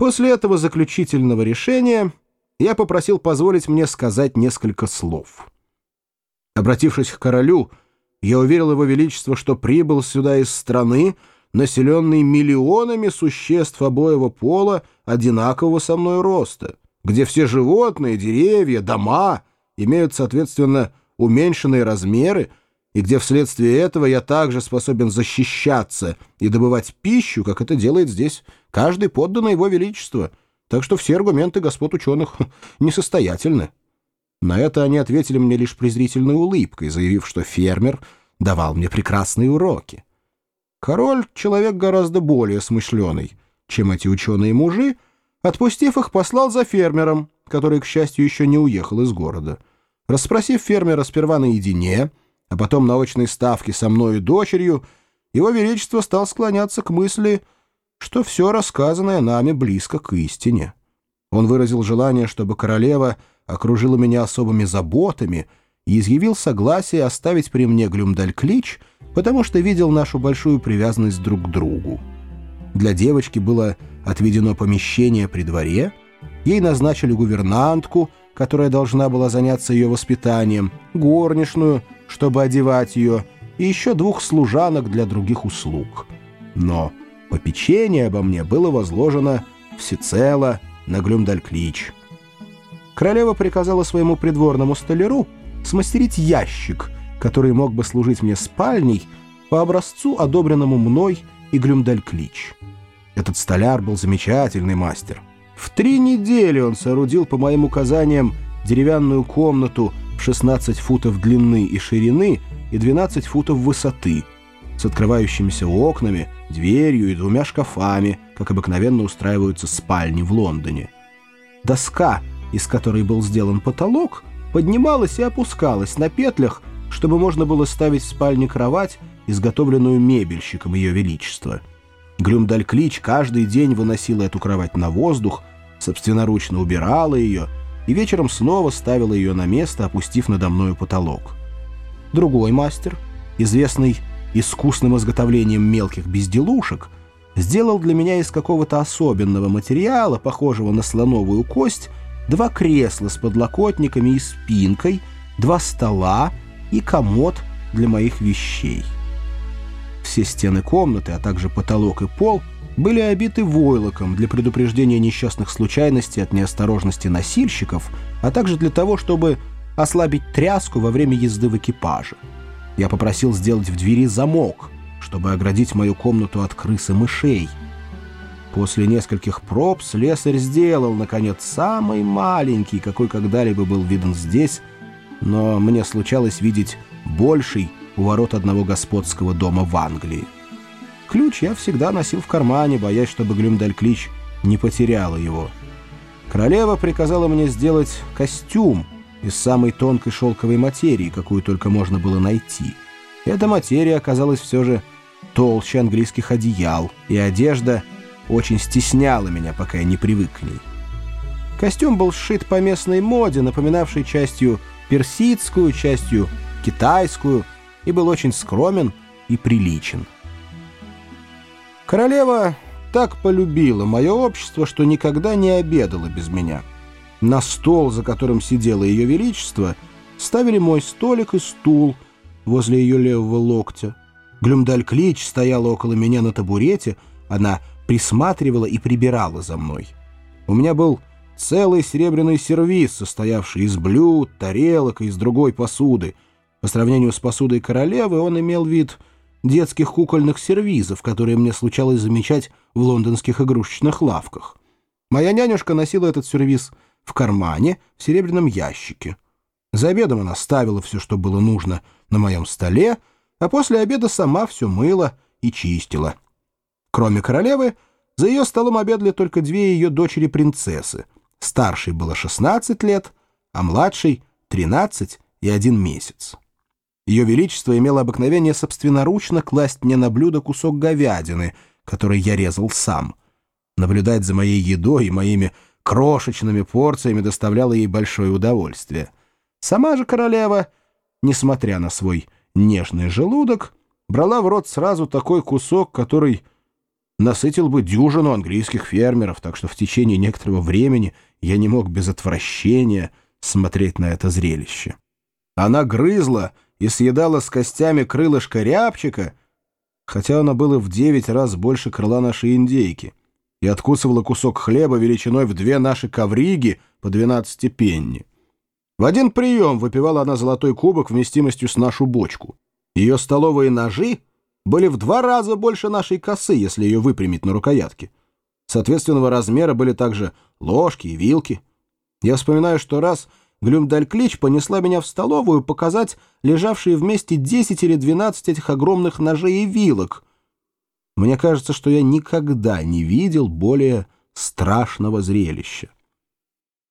После этого заключительного решения я попросил позволить мне сказать несколько слов. Обратившись к королю, я уверил его величество, что прибыл сюда из страны, населенной миллионами существ обоего пола одинакового со мной роста, где все животные, деревья, дома имеют, соответственно, уменьшенные размеры, и где вследствие этого я также способен защищаться и добывать пищу, как это делает здесь каждый подданный его величества, так что все аргументы господ ученых несостоятельны. На это они ответили мне лишь презрительной улыбкой, заявив, что фермер давал мне прекрасные уроки. Король — человек гораздо более смышленый, чем эти ученые-мужи, отпустив их, послал за фермером, который, к счастью, еще не уехал из города. Расспросив фермера сперва наедине, а потом на ставке со мной и дочерью, его величество стал склоняться к мысли, что все рассказанное нами близко к истине. Он выразил желание, чтобы королева окружила меня особыми заботами и изъявил согласие оставить при мне Глюмдаль-Клич, потому что видел нашу большую привязанность друг к другу. Для девочки было отведено помещение при дворе, ей назначили гувернантку, которая должна была заняться ее воспитанием, горничную, чтобы одевать ее, и еще двух служанок для других услуг. Но попечение обо мне было возложено всецело на Глюмдаль-Клич. Королева приказала своему придворному столяру смастерить ящик, который мог бы служить мне спальней по образцу, одобренному мной и Глюмдаль-Клич. Этот столяр был замечательный мастер. В три недели он соорудил по моим указаниям деревянную комнату 16 футов длины и ширины и 12 футов высоты, с открывающимися окнами, дверью и двумя шкафами, как обыкновенно устраиваются спальни в Лондоне. Доска, из которой был сделан потолок, поднималась и опускалась на петлях, чтобы можно было ставить в спальне кровать, изготовленную мебельщиком Ее Величества. Глюмдаль-Клич каждый день выносила эту кровать на воздух, собственноручно убирала ее и вечером снова ставила ее на место, опустив надо мною потолок. Другой мастер, известный искусным изготовлением мелких безделушек, сделал для меня из какого-то особенного материала, похожего на слоновую кость, два кресла с подлокотниками и спинкой, два стола и комод для моих вещей. Все стены комнаты, а также потолок и пол были обиты войлоком для предупреждения несчастных случайностей от неосторожности носильщиков, а также для того, чтобы ослабить тряску во время езды в экипаже. Я попросил сделать в двери замок, чтобы оградить мою комнату от крыс и мышей. После нескольких проб слесарь сделал, наконец, самый маленький, какой когда-либо был виден здесь, но мне случалось видеть больший у ворот одного господского дома в Англии. Ключ я всегда носил в кармане, боясь, чтобы Глюмдаль-Клич не потеряла его. Королева приказала мне сделать костюм из самой тонкой шелковой материи, какую только можно было найти. Эта материя оказалась все же толще английских одеял, и одежда очень стесняла меня, пока я не привык к ней. Костюм был сшит по местной моде, напоминавшей частью персидскую, частью китайскую, и был очень скромен и приличен. Королева так полюбила мое общество, что никогда не обедала без меня. На стол, за которым сидело ее величество, ставили мой столик и стул возле ее левого локтя. Глюмдаль-Клич стояла около меня на табурете, она присматривала и прибирала за мной. У меня был целый серебряный сервиз, состоявший из блюд, тарелок и из другой посуды. По сравнению с посудой королевы он имел вид детских кукольных сервизов, которые мне случалось замечать в лондонских игрушечных лавках. Моя нянюшка носила этот сервиз в кармане в серебряном ящике. За обедом она ставила все, что было нужно, на моем столе, а после обеда сама все мыла и чистила. Кроме королевы, за ее столом обедали только две ее дочери-принцессы. Старшей было 16 лет, а младшей — 13 и один месяц. Ее Величество имело обыкновение собственноручно класть мне на блюдо кусок говядины, который я резал сам. Наблюдать за моей едой и моими крошечными порциями доставляло ей большое удовольствие. Сама же королева, несмотря на свой нежный желудок, брала в рот сразу такой кусок, который насытил бы дюжину английских фермеров, так что в течение некоторого времени я не мог без отвращения смотреть на это зрелище. Она грызла и съедала с костями крылышко рябчика, хотя оно было в девять раз больше крыла нашей индейки, и откусывала кусок хлеба величиной в две наши ковриги по двенадцати пенни. В один прием выпивала она золотой кубок вместимостью с нашу бочку. Ее столовые ножи были в два раза больше нашей косы, если ее выпрямить на рукоятке. Соответственного размера были также ложки и вилки. Я вспоминаю, что раз Глюмдальклич понесла меня в столовую показать лежавшие вместе 10 или 12 этих огромных ножей и вилок. Мне кажется, что я никогда не видел более страшного зрелища.